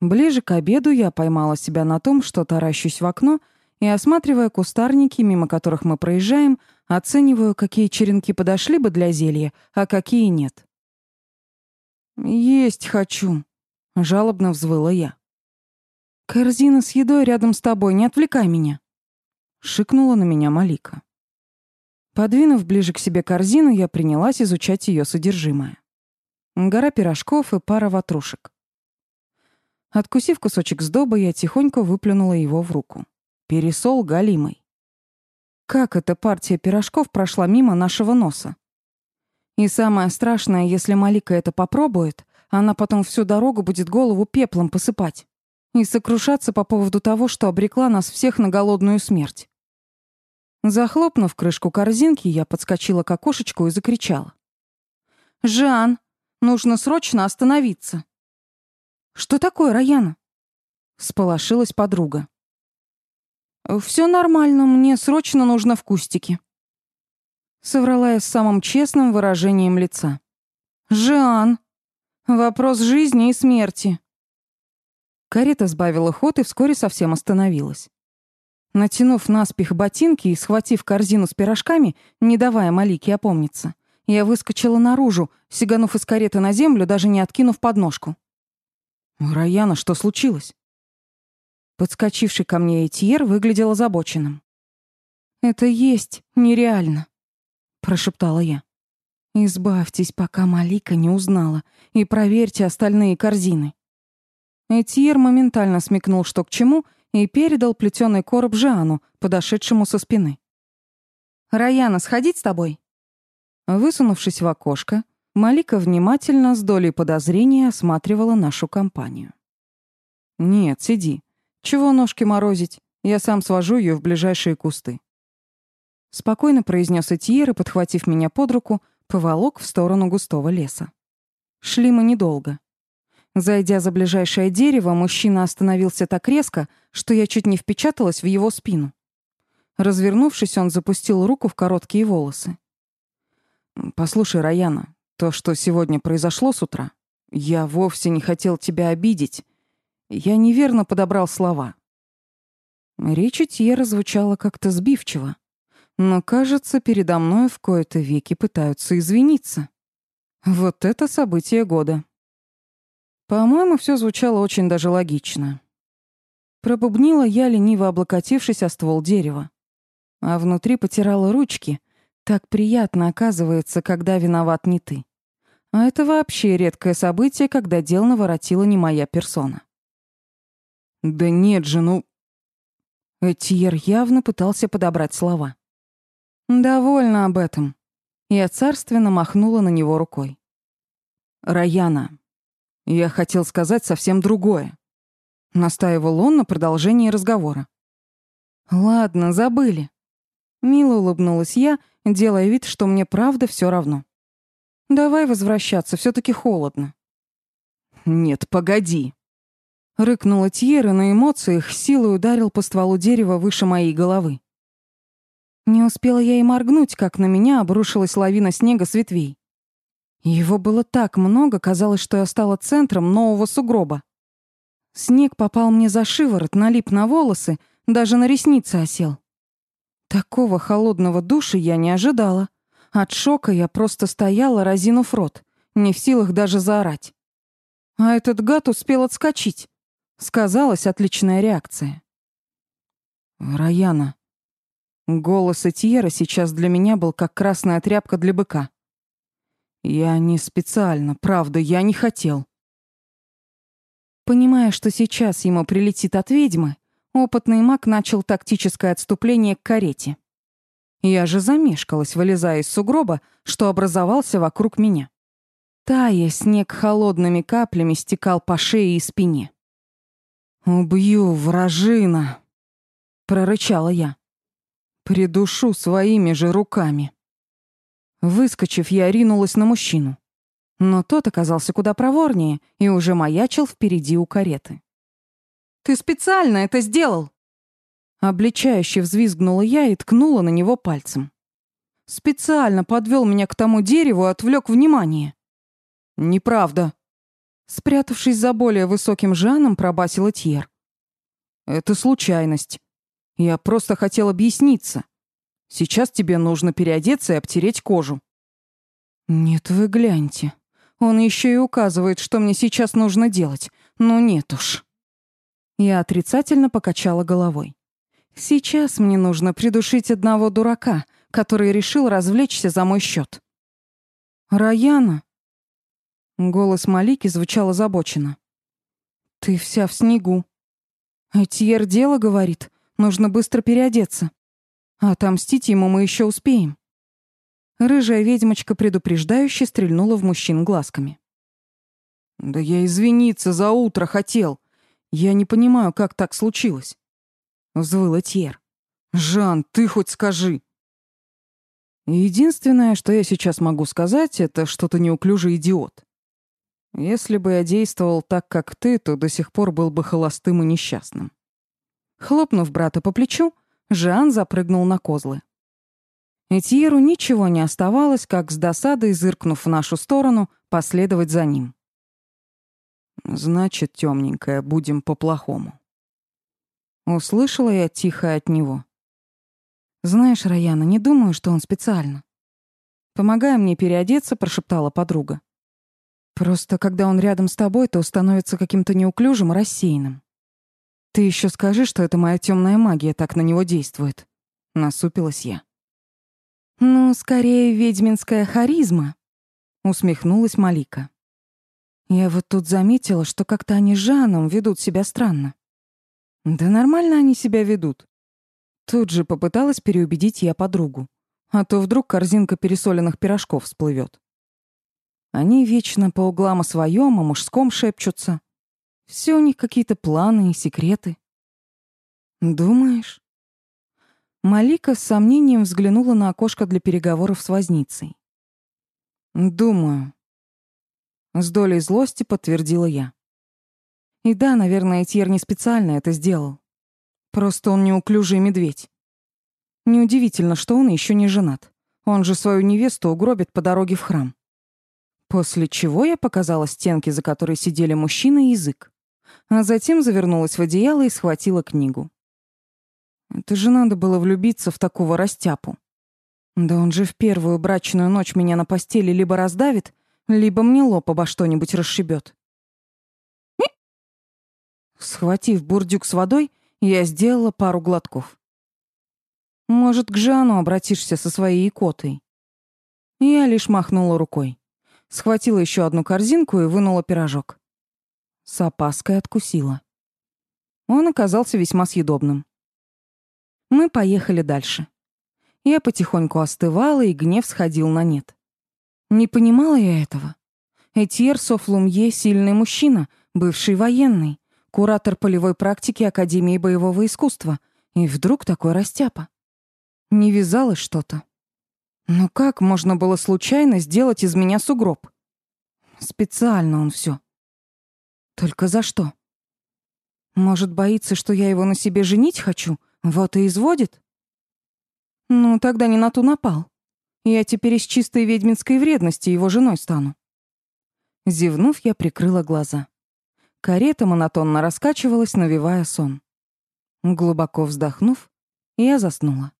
Ближе к обеду я поймала себя на том, что таращусь в окно и, осматривая кустарники, мимо которых мы проезжаем, оцениваю, какие черенки подошли бы для зелья, а какие нет. «Есть хочу», — жалобно взвыла я. «Корзина с едой рядом с тобой, не отвлекай меня», — шикнула на меня Малика. Подвинув ближе к себе корзину, я принялась изучать ее содержимое. Гора пирожков и пара ватрушек. Откусив кусочек сдобы, я тихонько выплюнула его в руку. Пересол галимый. Как эта партия пирожков прошла мимо нашего носа? И самое страшное, если Малика это попробует, она потом всю дорогу будет голову пеплом посыпать и сокрушаться по поводу того, что обрекла нас всех на голодную смерть. Захлопнув крышку корзинки, я подскочила к окошечку и закричала. «Жан, нужно срочно остановиться!» «Что такое, Раяна?» Сполошилась подруга. «Все нормально, мне срочно нужно в кустике». Соврала я с самым честным выражением лица. «Жан, вопрос жизни и смерти». Карета сбавила ход и вскоре совсем остановилась. Натянув наспех ботинки и схватив корзину с пирожками, не давая Малике опомниться, я выскочила наружу, сиганув из кареты на землю, даже не откинув подножку. «Раяна, что случилось?» Подскочивший ко мне Этьер выглядел озабоченным. «Это есть нереально», — прошептала я. «Избавьтесь, пока Малика не узнала, и проверьте остальные корзины». Этьер моментально смекнул, что к чему, и передал плетеный короб Жану, подошедшему со спины. «Раяна, сходить с тобой?» Высунувшись в окошко, Малика внимательно, с долей подозрения, осматривала нашу компанию. «Нет, сиди. Чего ножки морозить? Я сам свожу ее в ближайшие кусты». Спокойно произнес Этьер и, подхватив меня под руку, поволок в сторону густого леса. Шли мы недолго. Зайдя за ближайшее дерево, мужчина остановился так резко, что я чуть не впечаталась в его спину. Развернувшись, он запустил руку в короткие волосы. «Послушай, Раяна, то, что сегодня произошло с утра, я вовсе не хотел тебя обидеть. Я неверно подобрал слова». Речь Тьера звучала как-то сбивчиво, но, кажется, передо мной в кои-то веки пытаются извиниться. Вот это событие года. По-моему, все звучало очень даже логично. Пробубнила я, лениво облокотившись о ствол дерева. А внутри потирала ручки. Так приятно, оказывается, когда виноват не ты. А это вообще редкое событие, когда дел наворотила не моя персона. «Да нет же, ну...» Этьер явно пытался подобрать слова. «Довольно об этом». Я царственно махнула на него рукой. «Раяна, я хотел сказать совсем другое. Настаивал он на продолжении разговора. Ладно, забыли. Мило улыбнулась я, делая вид, что мне правда все равно. Давай возвращаться, все таки холодно. Нет, погоди. Рыкнула Тьера на эмоциях, силой ударил по стволу дерева выше моей головы. Не успела я и моргнуть, как на меня обрушилась лавина снега с ветвей. Его было так много, казалось, что я стала центром нового сугроба. Снег попал мне за шиворот, налип на волосы, даже на ресницы осел. Такого холодного душа я не ожидала. От шока я просто стояла, разинув рот, не в силах даже заорать. А этот гад успел отскочить. Сказалась отличная реакция. «Раяна». Голос Этьера сейчас для меня был как красная тряпка для быка. Я не специально, правда, я не хотел. Понимая, что сейчас ему прилетит от ведьмы, опытный маг начал тактическое отступление к карете. Я же замешкалась, вылезая из сугроба, что образовался вокруг меня. Тая, снег холодными каплями стекал по шее и спине. «Убью, вражина!» — прорычала я. «Придушу своими же руками». Выскочив, я ринулась на мужчину. Но тот оказался куда проворнее и уже маячил впереди у кареты. «Ты специально это сделал!» Обличающе взвизгнула я и ткнула на него пальцем. Специально подвел меня к тому дереву и отвлек внимание. «Неправда!» Спрятавшись за более высоким Жаном, пробасила Тьер. «Это случайность. Я просто хотел объясниться. Сейчас тебе нужно переодеться и обтереть кожу». «Нет, вы гляньте. Он еще и указывает, что мне сейчас нужно делать. Ну нет уж». Я отрицательно покачала головой. «Сейчас мне нужно придушить одного дурака, который решил развлечься за мой счет. «Раяна?» Голос Малики звучал озабоченно. «Ты вся в снегу. Этьер дело говорит, нужно быстро переодеться. А отомстить ему мы еще успеем». Рыжая ведьмочка предупреждающе стрельнула в мужчин глазками. «Да я извиниться за утро хотел. Я не понимаю, как так случилось», — взвыл Этьер. «Жан, ты хоть скажи». Единственное, что я сейчас могу сказать, это что ты неуклюжий идиот. Если бы я действовал так, как ты, то до сих пор был бы холостым и несчастным. Хлопнув брата по плечу, Жан запрыгнул на козлы. Этьеру ничего не оставалось, как с досадой, зыркнув в нашу сторону, последовать за ним. «Значит, темненькая, будем по-плохому». Услышала я тихо от него. «Знаешь, Раяна, не думаю, что он специально». Помогая мне переодеться, прошептала подруга. «Просто когда он рядом с тобой, то становится каким-то неуклюжим и рассеянным. Ты еще скажи, что это моя темная магия так на него действует». Насупилась я. «Ну, скорее, ведьминская харизма», — усмехнулась Малика. «Я вот тут заметила, что как-то они с Жаном ведут себя странно». «Да нормально они себя ведут». Тут же попыталась переубедить я подругу. А то вдруг корзинка пересоленных пирожков всплывет. Они вечно по углам о своем, о мужском шепчутся. Все у них какие-то планы и секреты. «Думаешь?» Малика с сомнением взглянула на окошко для переговоров с возницей. «Думаю». С долей злости подтвердила я. И да, наверное, Тьер не специально это сделал. Просто он неуклюжий медведь. Неудивительно, что он еще не женат. Он же свою невесту угробит по дороге в храм. После чего я показала стенки, за которой сидели мужчина, язык. А затем завернулась в одеяло и схватила книгу. Это же надо было влюбиться в такого растяпу. Да он же в первую брачную ночь меня на постели либо раздавит, либо мне лоб обо что-нибудь расшибет. Схватив бурдюк с водой, я сделала пару глотков. Может, к Жану обратишься со своей икотой? Я лишь махнула рукой. Схватила еще одну корзинку и вынула пирожок. С опаской откусила. Он оказался весьма съедобным. Мы поехали дальше. Я потихоньку остывала, и гнев сходил на нет. Не понимала я этого. Этьер Софлумье — сильный мужчина, бывший военный, куратор полевой практики Академии боевого искусства, и вдруг такой растяпа. Не вязалось что-то. Но как можно было случайно сделать из меня сугроб? Специально он все. Только за что? Может, боится, что я его на себе женить хочу? Вот и изводит? Ну, тогда не на ту напал. Я теперь из чистой ведьминской вредности его женой стану. Зевнув, я прикрыла глаза. Карета монотонно раскачивалась, навевая сон. Глубоко вздохнув, я заснула.